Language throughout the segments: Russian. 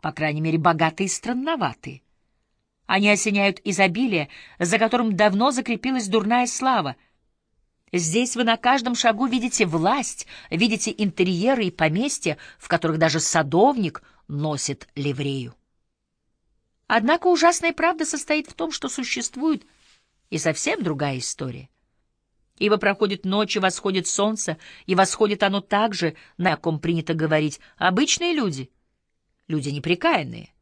по крайней мере, богатые и странноватые. Они осеняют изобилие, за которым давно закрепилась дурная слава. Здесь вы на каждом шагу видите власть, видите интерьеры и поместья, в которых даже садовник носит ливрею. Однако ужасная правда состоит в том, что существует и совсем другая история. Ибо проходит ночь, и восходит солнце, и восходит оно так же, на ком принято говорить, обычные люди, люди неприкаянные.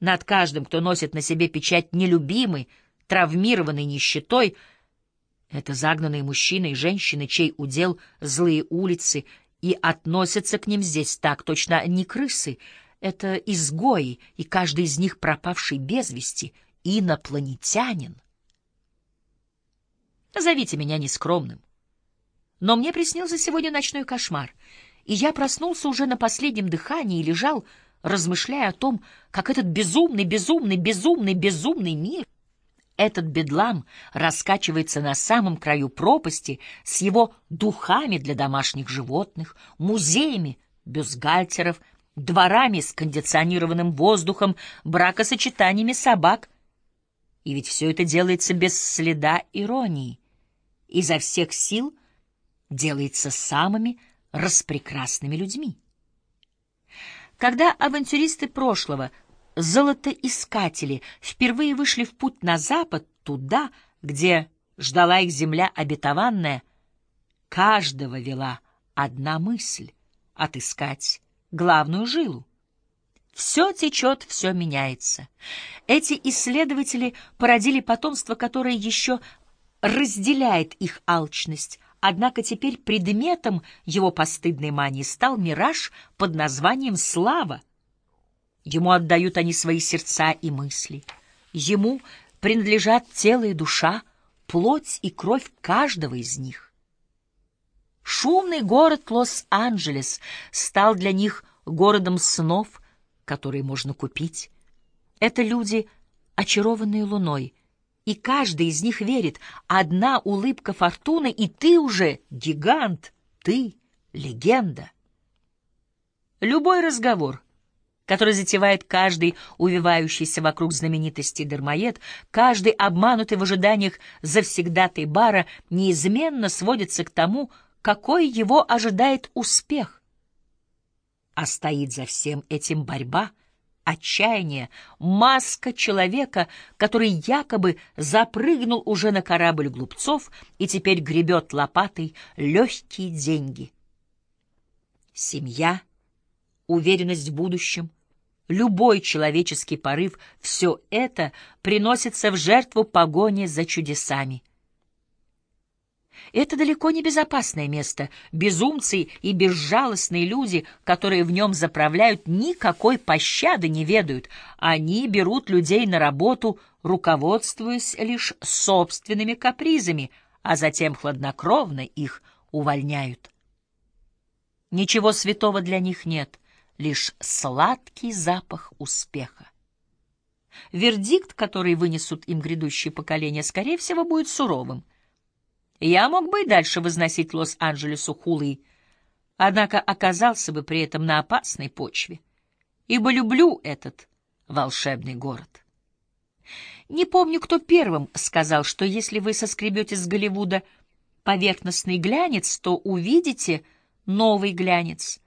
Над каждым, кто носит на себе печать нелюбимый, травмированный нищетой, это загнанные мужчины и женщины, чей удел злые улицы, и относятся к ним здесь так, точно не крысы — это изгои, и каждый из них пропавший без вести, инопланетянин. Зовите меня нескромным. Но мне приснился сегодня ночной кошмар, и я проснулся уже на последнем дыхании и лежал, размышляя о том, как этот безумный, безумный, безумный, безумный мир, этот бедлам раскачивается на самом краю пропасти с его духами для домашних животных, музеями бюстгальтеров, дворами с кондиционированным воздухом, бракосочетаниями собак. И ведь все это делается без следа иронии. Изо всех сил делается самыми распрекрасными людьми. Когда авантюристы прошлого, золотоискатели, впервые вышли в путь на запад, туда, где ждала их земля обетованная, каждого вела одна мысль — отыскать главную жилу. Все течет, все меняется. Эти исследователи породили потомство, которое еще разделяет их алчность, однако теперь предметом его постыдной мании стал мираж под названием «слава». Ему отдают они свои сердца и мысли. Ему принадлежат тело и душа, плоть и кровь каждого из них. Шумный город Лос-Анджелес стал для них городом снов, которые можно купить. Это люди, очарованные луной, и каждый из них верит, одна улыбка фортуны, и ты уже гигант, ты легенда. Любой разговор, который затевает каждый увивающийся вокруг знаменитости дармоед, каждый обманутый в ожиданиях завсегдатой бара, неизменно сводится к тому, какой его ожидает успех. А стоит за всем этим борьба, отчаяние, маска человека, который якобы запрыгнул уже на корабль глупцов и теперь гребет лопатой легкие деньги. Семья, уверенность в будущем — любой человеческий порыв — все это приносится в жертву погони за чудесами. Это далеко не безопасное место. Безумцы и безжалостные люди, которые в нем заправляют, никакой пощады не ведают. Они берут людей на работу, руководствуясь лишь собственными капризами, а затем хладнокровно их увольняют. Ничего святого для них нет, лишь сладкий запах успеха. Вердикт, который вынесут им грядущие поколения, скорее всего, будет суровым. Я мог бы и дальше возносить Лос-Анджелесу хулы, однако оказался бы при этом на опасной почве, ибо люблю этот волшебный город. Не помню, кто первым сказал, что если вы соскребете с Голливуда поверхностный глянец, то увидите новый глянец,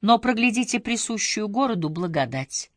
но проглядите присущую городу благодать.